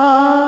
Ah.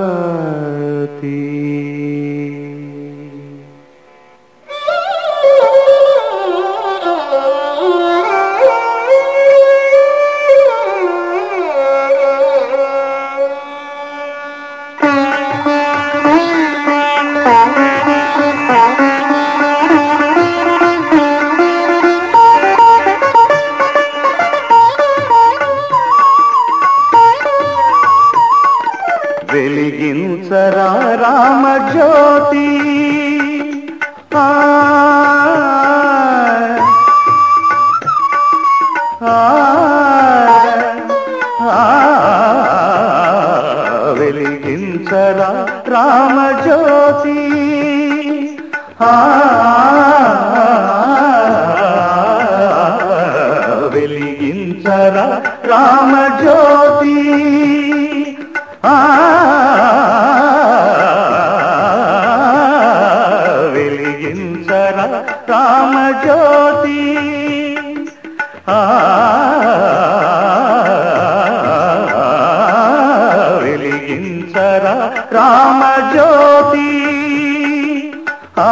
వెలిగించరా Rama జ్యోతి. వెలిగించరా రామ జ్యోతి. వెలిగించరా రామజ్యోతి ఆ రామజ్యోతి. ఆ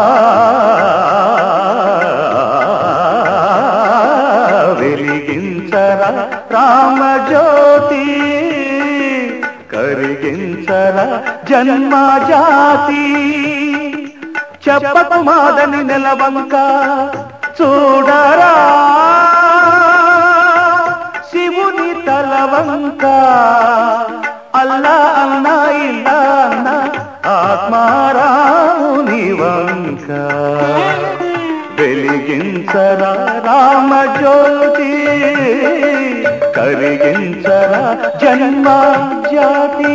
వెలిగించరా రామజ్యోతి కరిగించరా జన్మజాతి. చెప్పకు మాదని నెలవంక చూడరా శివుని తలవంక. అల్లా అన్నా వెలిగించరా రామజ్యోతి కరిగించరా జన్మ జాతి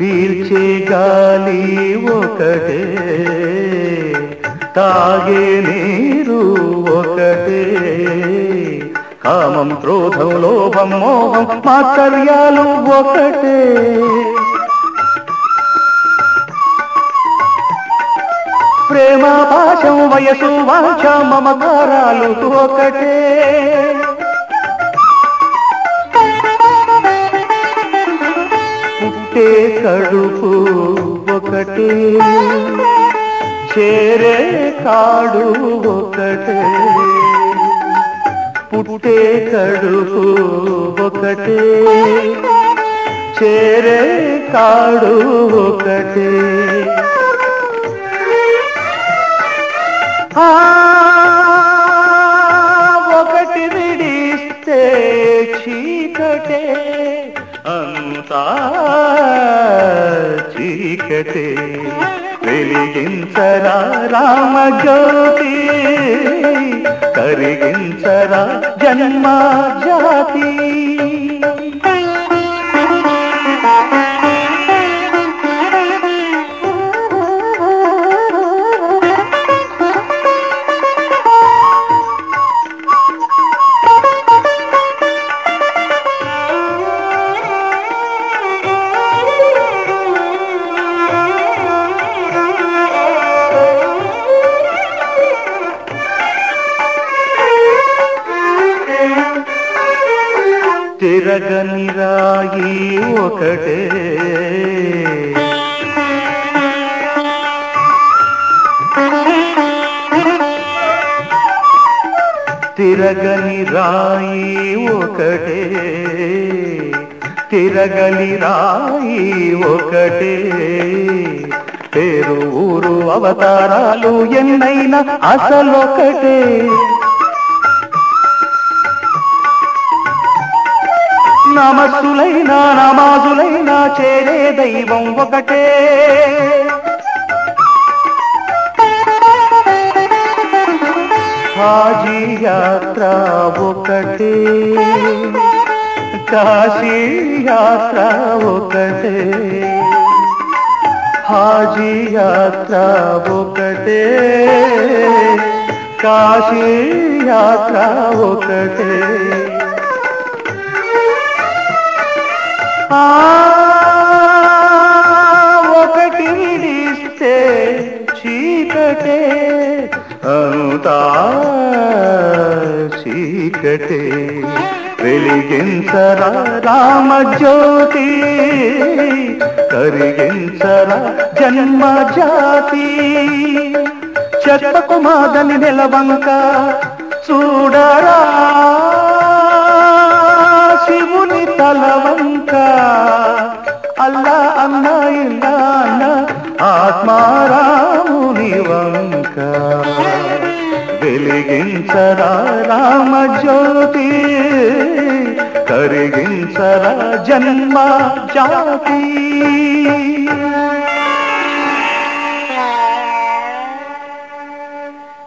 పీల్చే గాలి ఒకటే తాగే నీరు ఒకటే. కామం క్రోధం లోభం మోహం మాత్సర్యాలు ఒకటే. ప్రేమ పాశం వయసు వాంఛ మమకారాలు ఒకటే. ఒకటే చేరే కాడు ఒకటే. పుట్టే కడుపు ఒకటే. చేరే కాడు ఒకటే. ఒకటి విడిస్తే చీకటే. అంతా చీకటే. వెలిగించరా రామజ్యోతి? కరిగించరా జన్మ జాతి తిరగని రాయి ఒకటే. తిరగని రాయి ఒకటే. తిరగని రాయి ఒకటే. పేరు ఊరు అవతారాలు ఎన్నైనా అసలొకటే. నమస్సులైనా నమాజులైనా చేరే దైవం ఒకటే. హాజీ యాత్ర ఒకటే. కాశీ యాత్ర ఒకటే. హాజీ యాత్ర ఒకటే. కాశీ యాత్ర ఒకటే. చీకటే వెలిగించరా రామజ్యోతి కరిగించరా జన్మ జాతి. చెత్తకు మాదని నెలవంక చూడరా. వెలిగించరా రామజ్యోతి కరిగించరా జన్మ జాతి